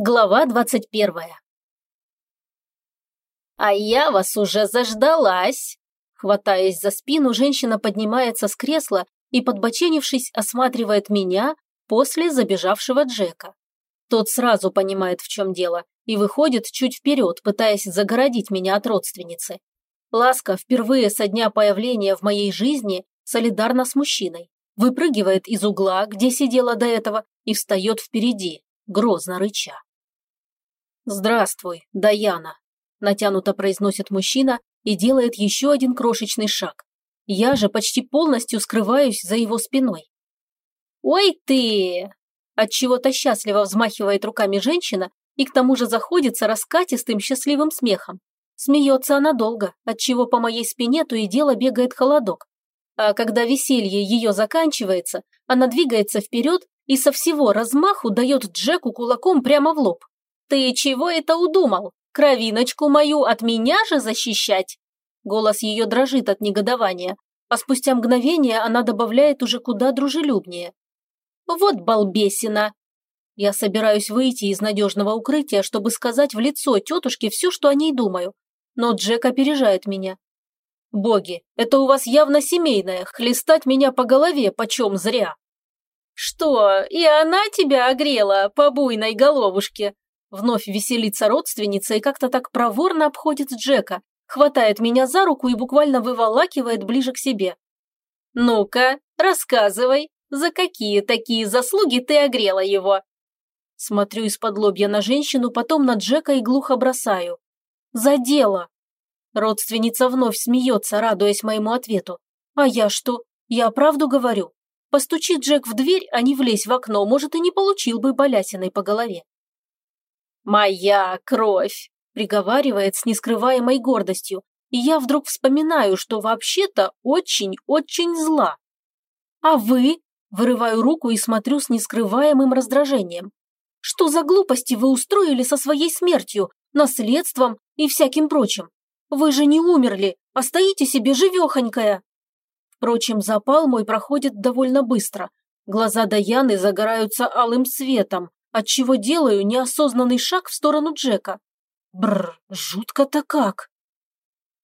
Глава двадцать первая. «А я вас уже заждалась!» Хватаясь за спину, женщина поднимается с кресла и, подбоченившись, осматривает меня после забежавшего Джека. Тот сразу понимает, в чем дело, и выходит чуть вперед, пытаясь загородить меня от родственницы. Ласка впервые со дня появления в моей жизни солидарна с мужчиной, выпрыгивает из угла, где сидела до этого, и встает впереди, грозно рыча. «Здравствуй, Даяна», – натянуто произносит мужчина и делает еще один крошечный шаг. Я же почти полностью скрываюсь за его спиной. «Ой ты!» От чего то счастливо взмахивает руками женщина и к тому же заходится раскатистым счастливым смехом. Смеется она долго, отчего по моей спине то и дело бегает холодок. А когда веселье ее заканчивается, она двигается вперед и со всего размаху дает Джеку кулаком прямо в лоб. «Ты чего это удумал? Кровиночку мою от меня же защищать?» Голос ее дрожит от негодования, а спустя мгновение она добавляет уже куда дружелюбнее. «Вот балбесина!» Я собираюсь выйти из надежного укрытия, чтобы сказать в лицо тетушке все, что о ней думаю. Но Джек опережает меня. «Боги, это у вас явно семейное, хлестать меня по голове почем зря!» «Что, и она тебя огрела по буйной головушке?» Вновь веселится родственница и как-то так проворно обходит Джека, хватает меня за руку и буквально выволакивает ближе к себе. «Ну-ка, рассказывай, за какие такие заслуги ты огрела его?» Смотрю из-под лобья на женщину, потом на Джека и глухо бросаю. «За дело!» Родственница вновь смеется, радуясь моему ответу. «А я что? Я правду говорю?» Постучи Джек в дверь, а не влезь в окно, может, и не получил бы балясиной по голове. «Моя кровь!» – приговаривает с нескрываемой гордостью, и я вдруг вспоминаю, что вообще-то очень-очень зла. «А вы?» – вырываю руку и смотрю с нескрываемым раздражением. «Что за глупости вы устроили со своей смертью, наследством и всяким прочим? Вы же не умерли, а стоите себе живехонькая!» Впрочем, запал мой проходит довольно быстро. Глаза Даяны загораются алым светом, отчего делаю неосознанный шаг в сторону Джека. Бррр, жутко-то как.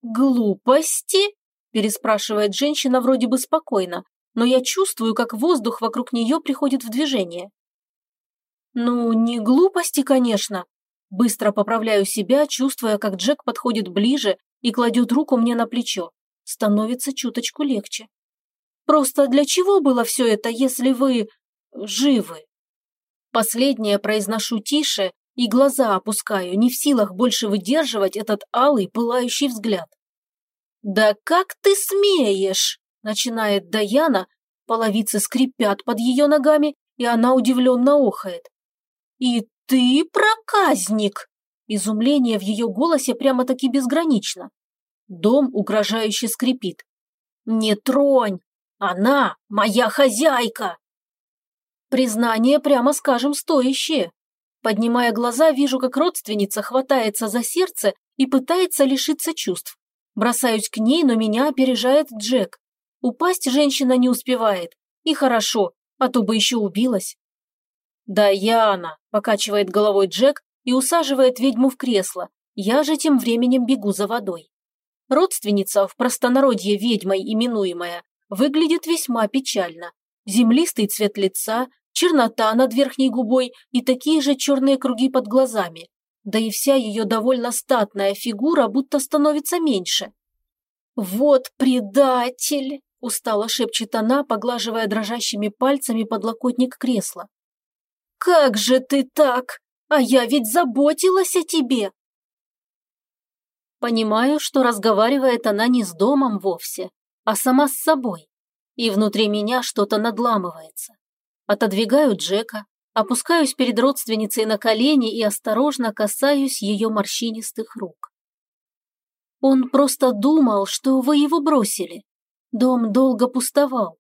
«Глупости?» – переспрашивает женщина вроде бы спокойно, но я чувствую, как воздух вокруг нее приходит в движение. «Ну, не глупости, конечно». Быстро поправляю себя, чувствуя, как Джек подходит ближе и кладет руку мне на плечо становится чуточку легче. Просто для чего было все это, если вы живы? Последнее произношу тише и глаза опускаю, не в силах больше выдерживать этот алый пылающий взгляд. «Да как ты смеешь?» – начинает Даяна, половицы скрипят под ее ногами, и она удивленно охает. «И ты проказник!» Изумление в ее голосе прямо-таки безгранично. Дом угрожающе скрипит. «Не тронь! Она моя хозяйка!» Признание, прямо скажем, стоящее. Поднимая глаза, вижу, как родственница хватается за сердце и пытается лишиться чувств. Бросаюсь к ней, но меня опережает Джек. Упасть женщина не успевает. И хорошо, а то бы еще убилась. «Да, Яна!» – покачивает головой Джек и усаживает ведьму в кресло. Я же тем временем бегу за водой. Родственница, в простонародье ведьмой именуемая, выглядит весьма печально. Землистый цвет лица, чернота над верхней губой и такие же черные круги под глазами. Да и вся ее довольно статная фигура будто становится меньше. «Вот предатель!» – устало шепчет она, поглаживая дрожащими пальцами подлокотник кресла. «Как же ты так? А я ведь заботилась о тебе!» Понимаю, что разговаривает она не с домом вовсе, а сама с собой. И внутри меня что-то надламывается. Отодвигаю Джека, опускаюсь перед родственницей на колени и осторожно касаюсь ее морщинистых рук. Он просто думал, что вы его бросили. Дом долго пустовал.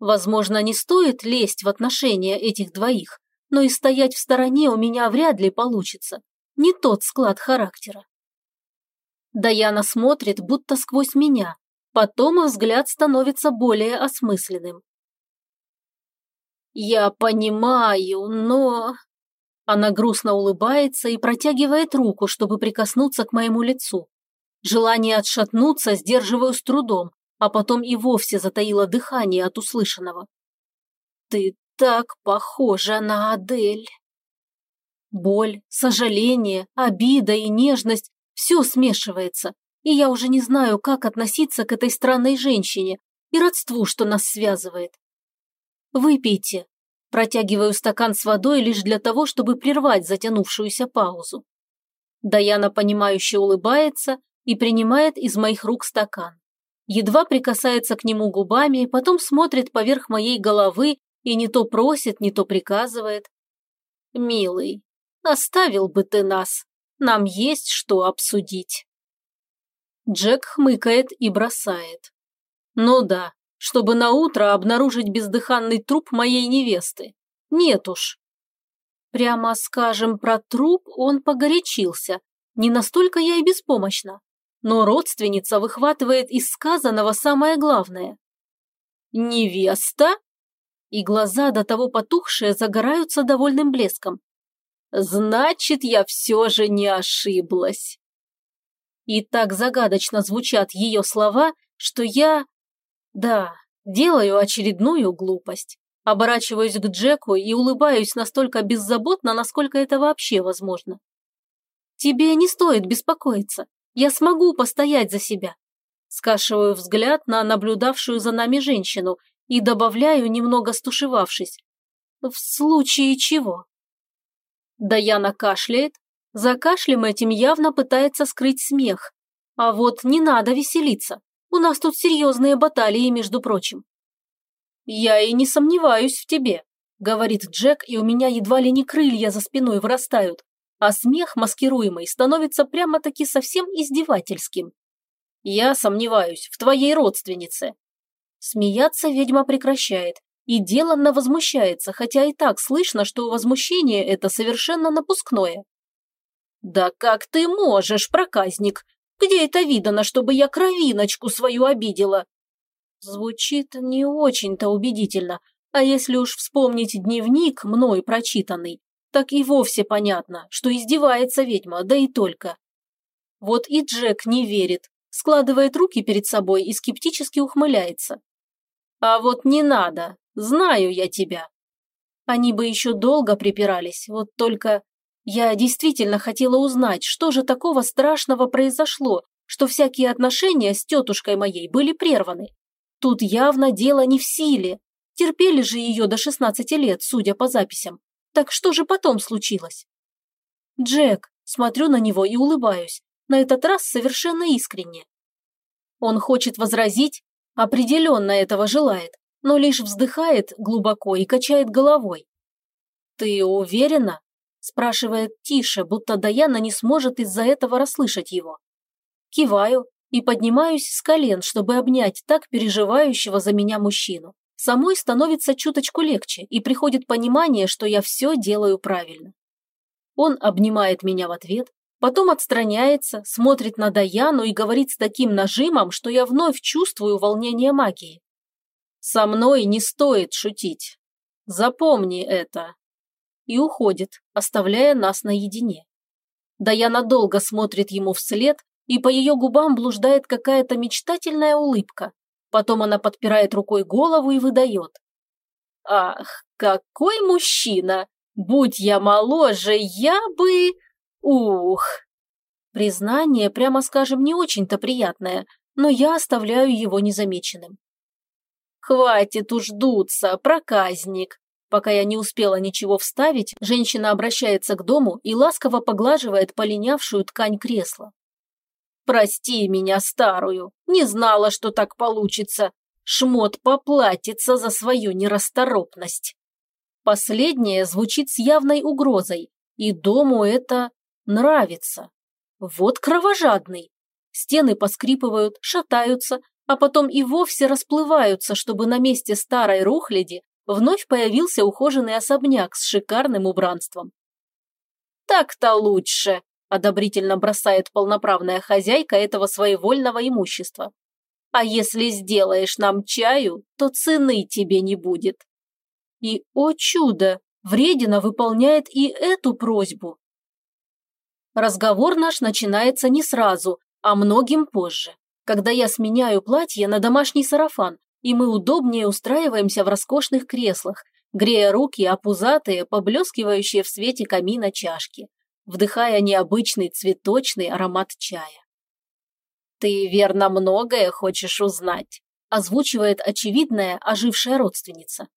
Возможно, не стоит лезть в отношения этих двоих, но и стоять в стороне у меня вряд ли получится. Не тот склад характера. Даяна смотрит, будто сквозь меня. Потом взгляд становится более осмысленным. «Я понимаю, но...» Она грустно улыбается и протягивает руку, чтобы прикоснуться к моему лицу. Желание отшатнуться сдерживаю с трудом, а потом и вовсе затаило дыхание от услышанного. «Ты так похожа на Адель!» Боль, сожаление, обида и нежность – все смешивается, и я уже не знаю, как относиться к этой странной женщине и родству, что нас связывает. «Выпейте», Протягиваю стакан с водой лишь для того, чтобы прервать затянувшуюся паузу. Даяна, понимающе улыбается и принимает из моих рук стакан. Едва прикасается к нему губами, потом смотрит поверх моей головы и не то просит, не то приказывает. «Милый, оставил бы ты нас. Нам есть что обсудить». Джек хмыкает и бросает. «Ну да, чтобы на утро обнаружить бездыханный труп моей невесты. Нет уж. Прямо скажем, про труп он погорячился. Не настолько я и беспомощна. Но родственница выхватывает из сказанного самое главное. «Невеста?» И глаза, до того потухшие, загораются довольным блеском. «Значит, я все же не ошиблась». И так загадочно звучат ее слова, что я да, делаю очередную глупость. Оборачиваюсь к Джеку и улыбаюсь настолько беззаботно, насколько это вообще возможно. Тебе не стоит беспокоиться. Я смогу постоять за себя. Скашиваю взгляд на наблюдавшую за нами женщину и добавляю, немного стушевавшись. В случае чего? Даяна кашляет. За кашлем этим явно пытается скрыть смех. А вот не надо веселиться. У нас тут серьезные баталии, между прочим». «Я и не сомневаюсь в тебе», – говорит Джек, и у меня едва ли не крылья за спиной вырастают, а смех маскируемый становится прямо-таки совсем издевательским. «Я сомневаюсь в твоей родственнице». Смеяться ведьма прекращает и деланно возмущается, хотя и так слышно, что возмущение это совершенно напускное. «Да как ты можешь, проказник? Где это видано, чтобы я кровиночку свою обидела?» Звучит не очень-то убедительно, а если уж вспомнить дневник, мной прочитанный, так и вовсе понятно, что издевается ведьма, да и только. Вот и Джек не верит, складывает руки перед собой и скептически ухмыляется. «А вот не надо, знаю я тебя». Они бы еще долго припирались, вот только я действительно хотела узнать, что же такого страшного произошло, что всякие отношения с тетушкой моей были прерваны. Тут явно дело не в силе. Терпели же ее до 16 лет, судя по записям. Так что же потом случилось? Джек, смотрю на него и улыбаюсь, на этот раз совершенно искренне. Он хочет возразить, определенно этого желает, но лишь вздыхает глубоко и качает головой. «Ты уверена?» Спрашивает тише, будто Даяна не сможет из-за этого расслышать его. Киваю и поднимаюсь с колен, чтобы обнять так переживающего за меня мужчину. Самой становится чуточку легче, и приходит понимание, что я все делаю правильно. Он обнимает меня в ответ, потом отстраняется, смотрит на Даяну и говорит с таким нажимом, что я вновь чувствую волнение магии. «Со мной не стоит шутить. Запомни это» и уходит, оставляя нас наедине. Даяна долго смотрит ему вслед, и по ее губам блуждает какая-то мечтательная улыбка. Потом она подпирает рукой голову и выдает. «Ах, какой мужчина! Будь я моложе, я бы... Ух!» Признание, прямо скажем, не очень-то приятное, но я оставляю его незамеченным. «Хватит уж дуться, проказник!» Пока я не успела ничего вставить, женщина обращается к дому и ласково поглаживает полинявшую ткань кресла. «Прости меня, старую, не знала, что так получится. Шмот поплатится за свою нерасторопность». Последнее звучит с явной угрозой, и дому это нравится. Вот кровожадный. Стены поскрипывают, шатаются, а потом и вовсе расплываются, чтобы на месте старой рухляди вновь появился ухоженный особняк с шикарным убранством. «Так-то лучше», – одобрительно бросает полноправная хозяйка этого своевольного имущества. «А если сделаешь нам чаю, то цены тебе не будет». И, о чудо, Вредина выполняет и эту просьбу. Разговор наш начинается не сразу, а многим позже, когда я сменяю платье на домашний сарафан, и мы удобнее устраиваемся в роскошных креслах, грея руки опузатые, поблескивающие в свете камина чашки, вдыхая необычный цветочный аромат чая. «Ты, верно, многое хочешь узнать», озвучивает очевидная ожившая родственница.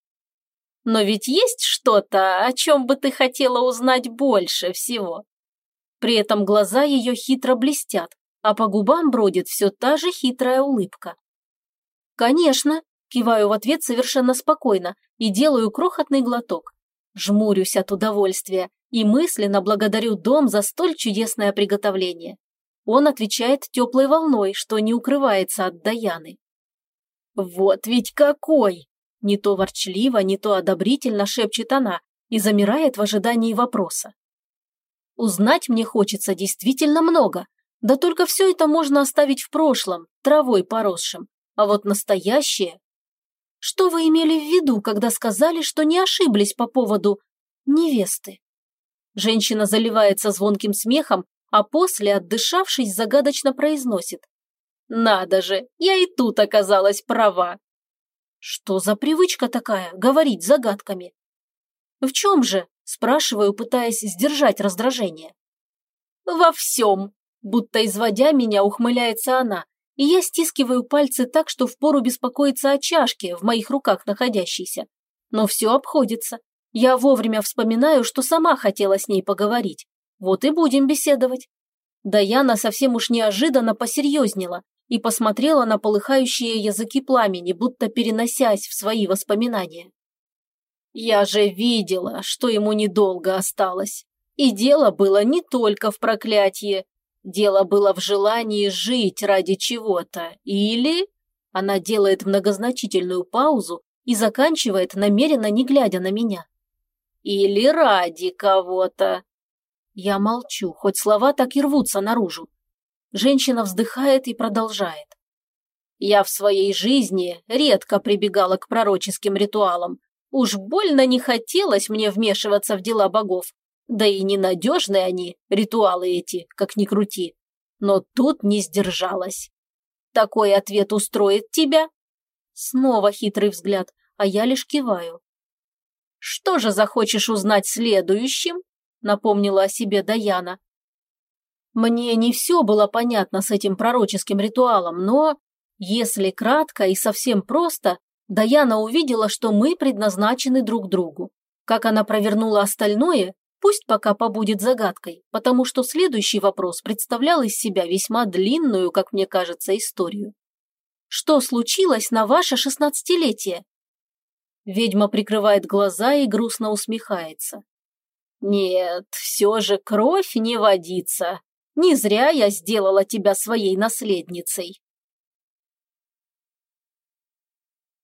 «Но ведь есть что-то, о чем бы ты хотела узнать больше всего?» При этом глаза ее хитро блестят, а по губам бродит все та же хитрая улыбка. «Конечно», – киваю в ответ совершенно спокойно и делаю крохотный глоток. Жмурюсь от удовольствия и мысленно благодарю дом за столь чудесное приготовление. Он отвечает теплой волной, что не укрывается от Даяны. «Вот ведь какой!» Не то ворчливо, не то одобрительно шепчет она и замирает в ожидании вопроса. Узнать мне хочется действительно много, да только все это можно оставить в прошлом, травой поросшим. А вот настоящее... Что вы имели в виду, когда сказали, что не ошиблись по поводу невесты? Женщина заливается звонким смехом, а после, отдышавшись, загадочно произносит. «Надо же, я и тут оказалась права!» Что за привычка такая, говорить загадками? В чем же? Спрашиваю, пытаясь сдержать раздражение. «Во всем!» Будто изводя меня, ухмыляется она, и я стискиваю пальцы так, что впору беспокоиться о чашке, в моих руках находящейся. Но все обходится. Я вовремя вспоминаю, что сама хотела с ней поговорить. Вот и будем беседовать. Даяна совсем уж неожиданно посерьезнела и посмотрела на полыхающие языки пламени, будто переносясь в свои воспоминания. Я же видела, что ему недолго осталось. И дело было не только в проклятии. Дело было в желании жить ради чего-то. Или... Она делает многозначительную паузу и заканчивает, намеренно не глядя на меня. Или ради кого-то. Я молчу, хоть слова так и рвутся наружу. Женщина вздыхает и продолжает. Я в своей жизни редко прибегала к пророческим ритуалам, Уж больно не хотелось мне вмешиваться в дела богов. Да и ненадежны они, ритуалы эти, как ни крути. Но тут не сдержалась. Такой ответ устроит тебя? Снова хитрый взгляд, а я лишь киваю. Что же захочешь узнать следующим? Напомнила о себе Даяна. Мне не все было понятно с этим пророческим ритуалом, но, если кратко и совсем просто, Даяна увидела, что мы предназначены друг другу. Как она провернула остальное, пусть пока побудет загадкой, потому что следующий вопрос представлял из себя весьма длинную, как мне кажется, историю. Что случилось на ваше шестнадцатилетие? Ведьма прикрывает глаза и грустно усмехается. Нет, все же кровь не водится. Не зря я сделала тебя своей наследницей.